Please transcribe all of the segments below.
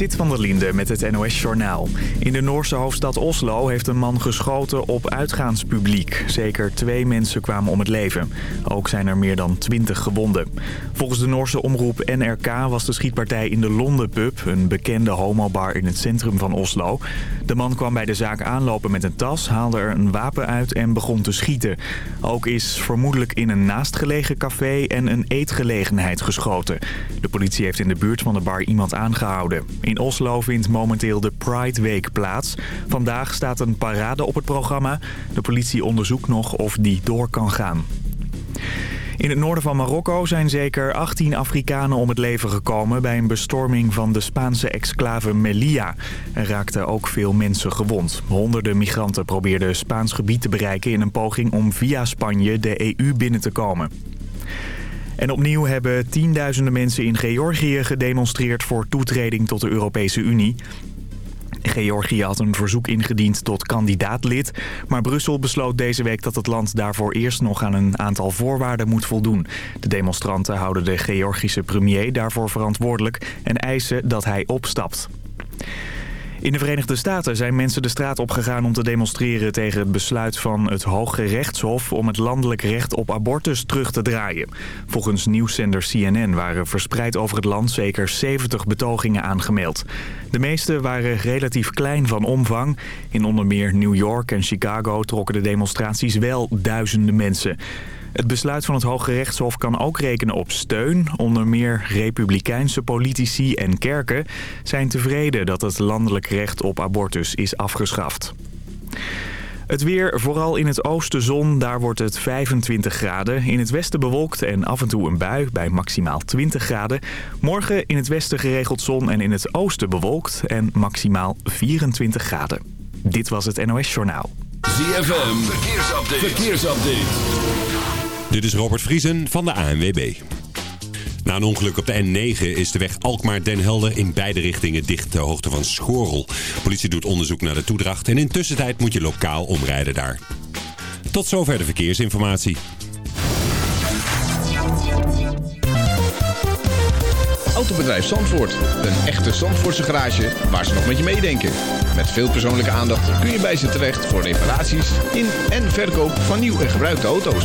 Zit van der Linde met het NOS-journaal. In de Noorse hoofdstad Oslo heeft een man geschoten op uitgaanspubliek. Zeker twee mensen kwamen om het leven. Ook zijn er meer dan twintig gewonden. Volgens de Noorse omroep NRK was de schietpartij in de Londen Pub... een bekende homobar in het centrum van Oslo. De man kwam bij de zaak aanlopen met een tas, haalde er een wapen uit en begon te schieten. Ook is vermoedelijk in een naastgelegen café en een eetgelegenheid geschoten. De politie heeft in de buurt van de bar iemand aangehouden. In Oslo vindt momenteel de Pride Week plaats. Vandaag staat een parade op het programma. De politie onderzoekt nog of die door kan gaan. In het noorden van Marokko zijn zeker 18 Afrikanen om het leven gekomen... bij een bestorming van de Spaanse exclave Melilla. Er raakten ook veel mensen gewond. Honderden migranten probeerden Spaans gebied te bereiken... in een poging om via Spanje de EU binnen te komen. En opnieuw hebben tienduizenden mensen in Georgië gedemonstreerd voor toetreding tot de Europese Unie. Georgië had een verzoek ingediend tot kandidaatlid. Maar Brussel besloot deze week dat het land daarvoor eerst nog aan een aantal voorwaarden moet voldoen. De demonstranten houden de Georgische premier daarvoor verantwoordelijk en eisen dat hij opstapt. In de Verenigde Staten zijn mensen de straat opgegaan om te demonstreren tegen het besluit van het Hoge Rechtshof om het landelijk recht op abortus terug te draaien. Volgens nieuwszender CNN waren verspreid over het land zeker 70 betogingen aangemeld. De meeste waren relatief klein van omvang. In onder meer New York en Chicago trokken de demonstraties wel duizenden mensen. Het besluit van het Hoge Rechtshof kan ook rekenen op steun. Onder meer republikeinse politici en kerken zijn tevreden dat het landelijk recht op abortus is afgeschaft. Het weer, vooral in het oosten zon, daar wordt het 25 graden. In het westen bewolkt en af en toe een bui bij maximaal 20 graden. Morgen in het westen geregeld zon en in het oosten bewolkt en maximaal 24 graden. Dit was het NOS Journaal. ZFM, verkeersupdate. verkeersupdate. Dit is Robert Vriesen van de ANWB. Na een ongeluk op de N9 is de weg Alkmaar-Den Helder in beide richtingen dicht ter hoogte van Schorel. politie doet onderzoek naar de toedracht en in tussentijd moet je lokaal omrijden daar. Tot zover de verkeersinformatie. Autobedrijf Zandvoort. Een echte Zandvoortse garage waar ze nog met je meedenken. Met veel persoonlijke aandacht kun je bij ze terecht voor reparaties in en verkoop van nieuw en gebruikte auto's.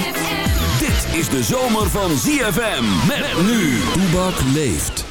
is de zomer van ZFM. Met nu. Toebak leeft.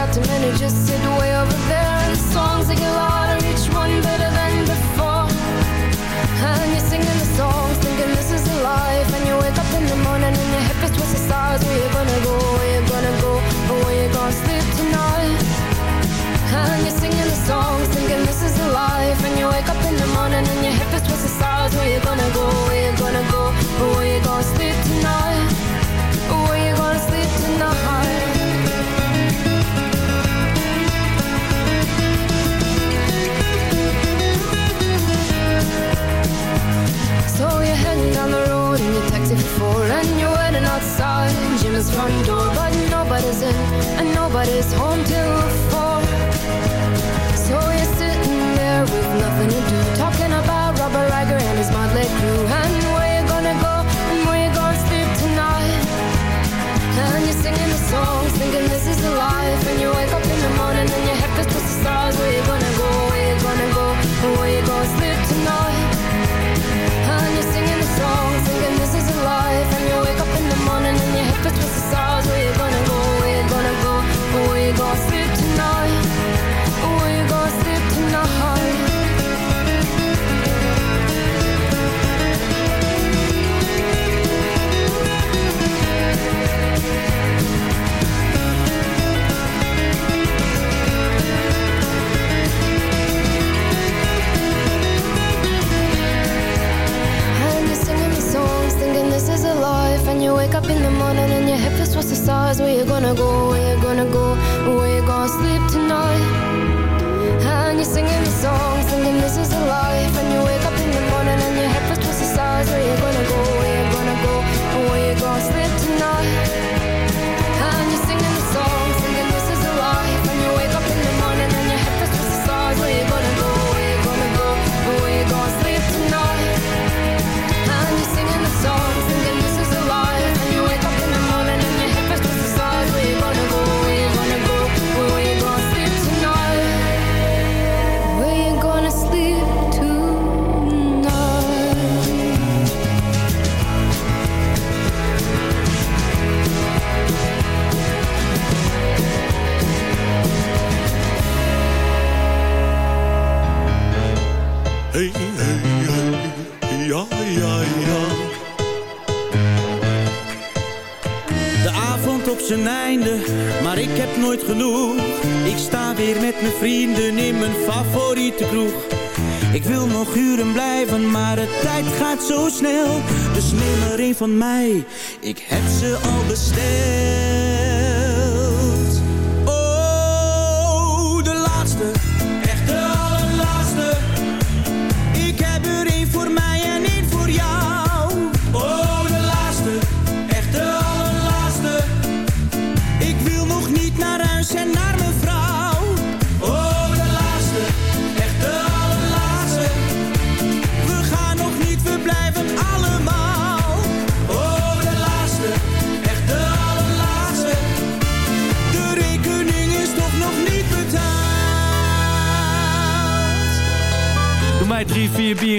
shot to many just sit way over there. And the songs they get louder, each one better than before. And you're singing the songs, thinking this is life. And you wake up in the morning and your hip is twisted stars Where you gonna go, where you gonna go, or where you gonna sleep tonight? And you're singing the songs, thinking this is life. And you wake up in the morning and your hip is twisted stars Where you gonna go, what is home to. van mij.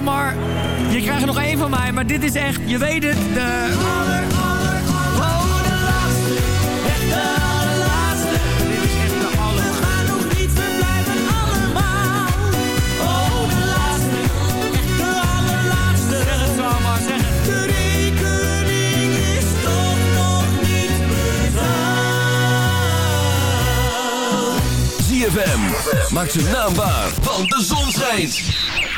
Oké, Ammar, je krijgt nog één van mij, maar dit is echt, je weet het, de... Aller, aller, laatste, echt de allerlaatste. Dit is echt de aller. We gaan nog niet, we blijven allemaal. Oh, de laatste, echt de allerlaatste. Zeg het Ammar, zeg het. De rekening is toch nog niet betaald. ZFM. Maak zijn naam waar, want de zon schijnt.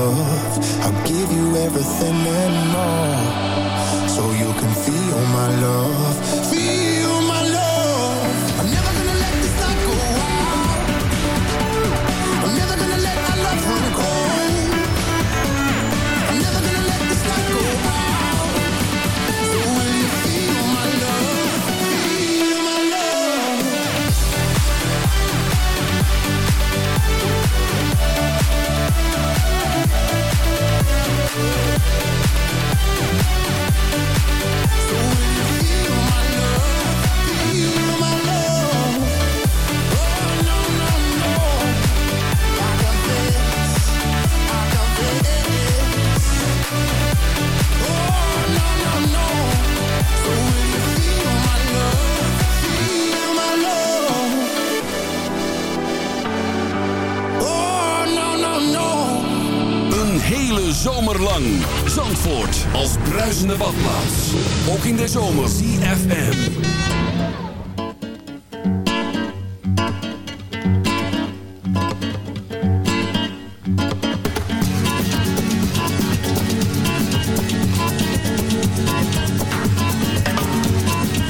I'll give you everything and more. So you can feel my love. Feel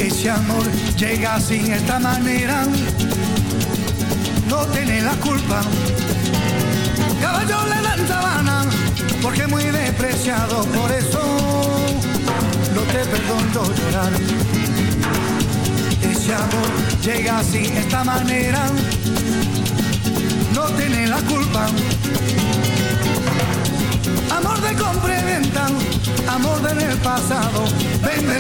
Ese amor llega sin esta manera, no tiene la culpa. Caballo le dan sabana, porque muy despreciado, por eso te perdono llorar. Ese amor llega así, esta manera, no tiene la culpa. Amor de compra y venta, amor del pasado, vende,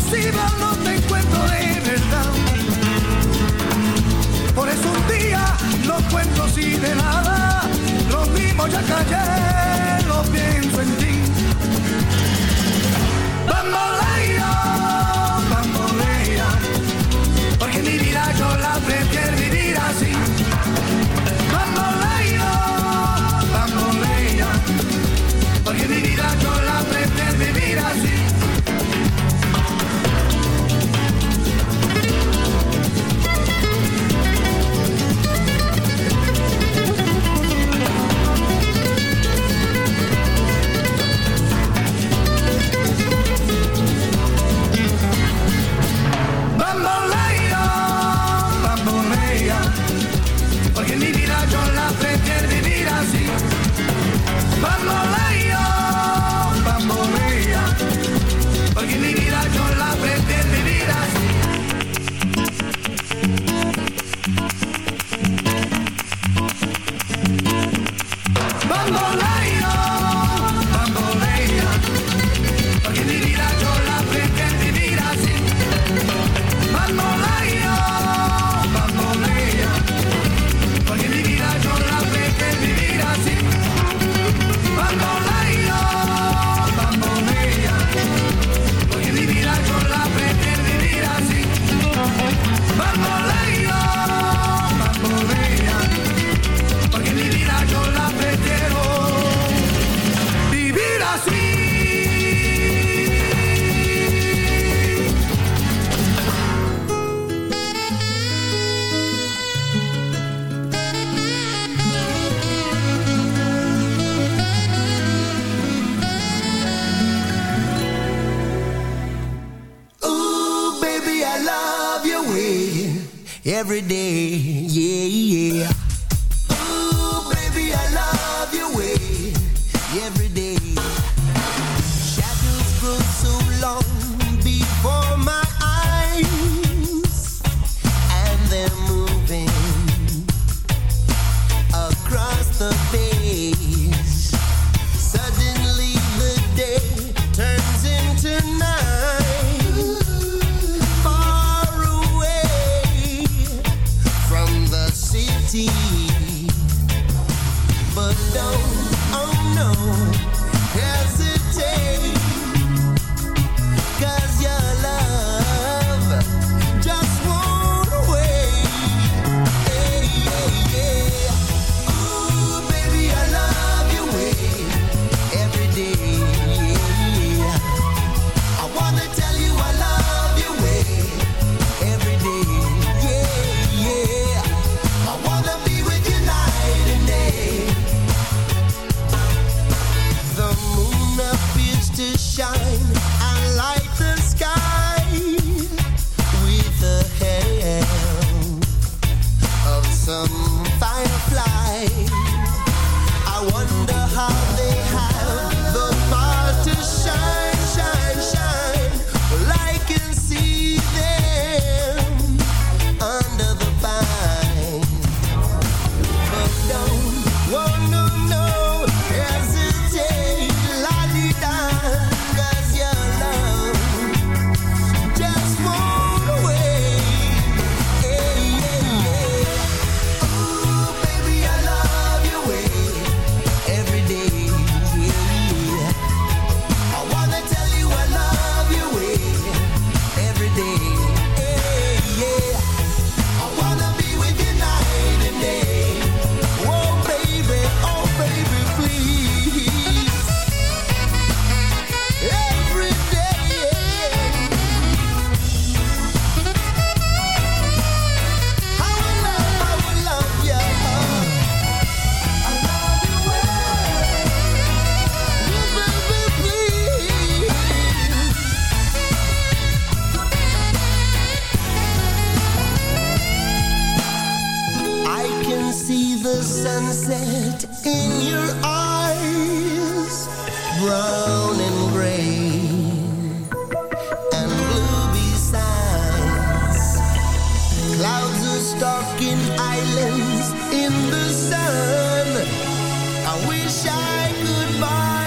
imposible no te encuentro de verdad. Por eso un día los cuento y de nada, los mismos ya callé, lo pienso en ti. Clouds are stalking islands in the sun. I wish I could buy.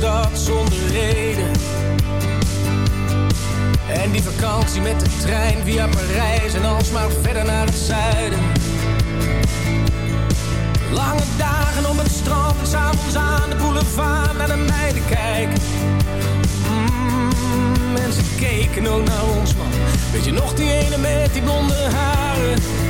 stad zonder reden. En die vakantie met de trein via Parijs en alsmaar verder naar het zuiden. Lange dagen op het strand en s'avonds aan de boulevard naar de meiden kijken. Mm, en ze keken ook naar ons man. Weet je nog die ene met die blonde haren?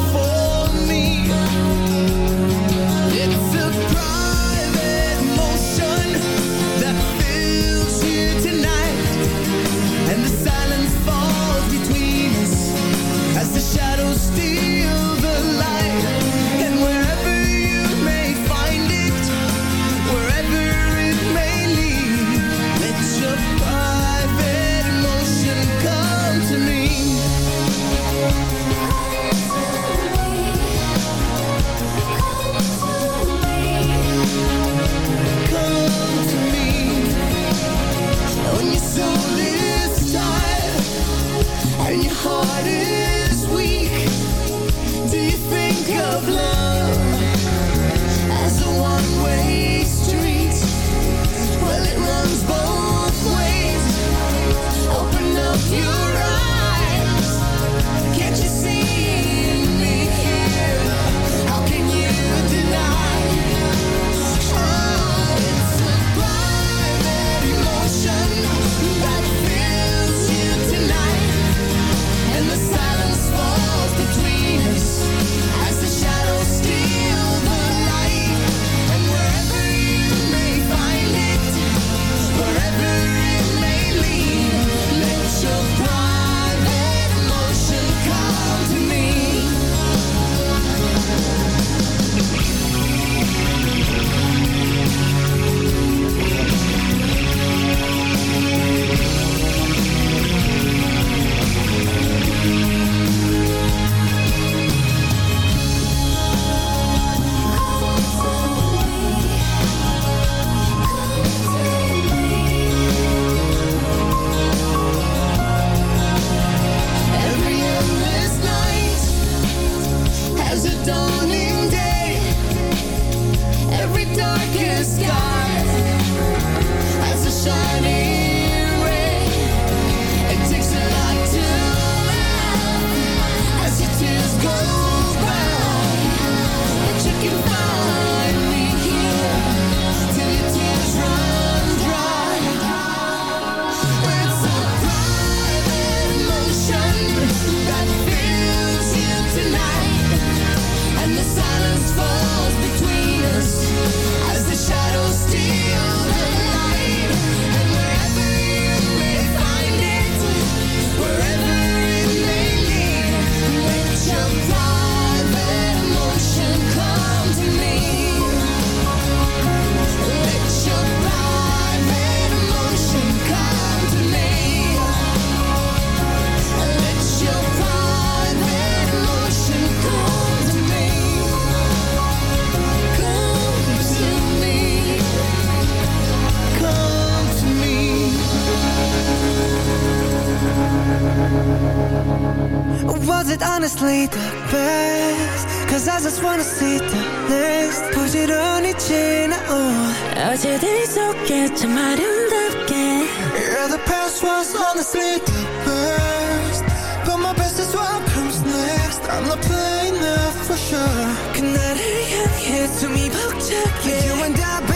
I'm not playing now for sure. 그날 향해 숨이 벅차게. You and I.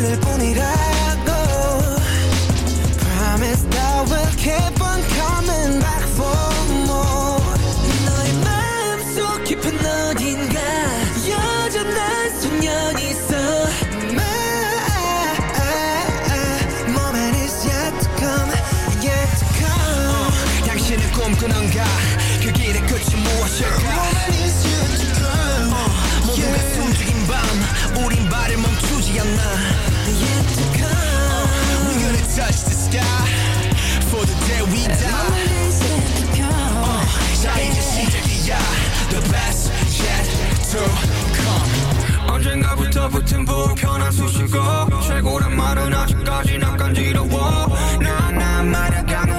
le bon 붙은 불편한 수식어 최고란 말은 아직까지 난 간지러워. 나나 말야 강은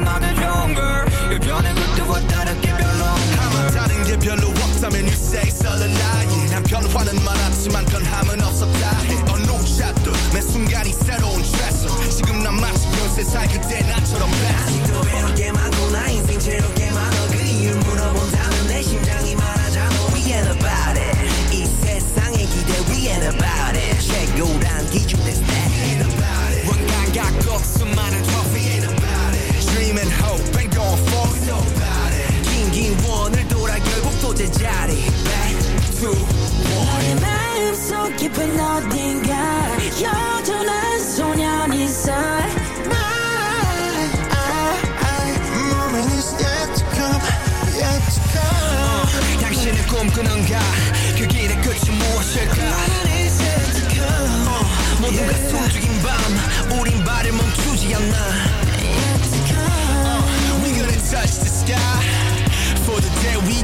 끄는가 그 길의 끝이 무엇일까 모두가 yeah. 숨죽인 밤 우린 발을 멈추지 uh, We're gonna touch the sky For the day we